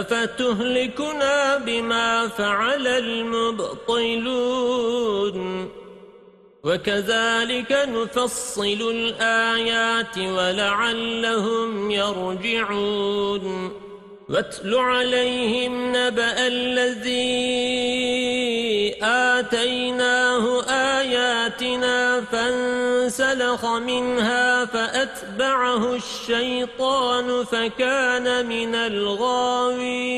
أفتهلكنا بما فعل المبطلون؟ وكذلك نفصل الآيات ولعلهم يرجعون. واتل عليهم نبأ الذي آتيناه آياتنا فانسلخ منها فأتبعه الشيطان فكان من الغاوين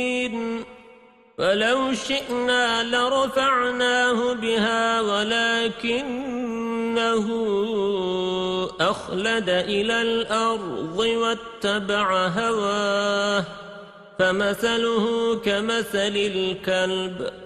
ولو شئنا لرفعناه بها ولكنه أخلد إلى الأرض واتبع هواه فمثله كمثل الكلب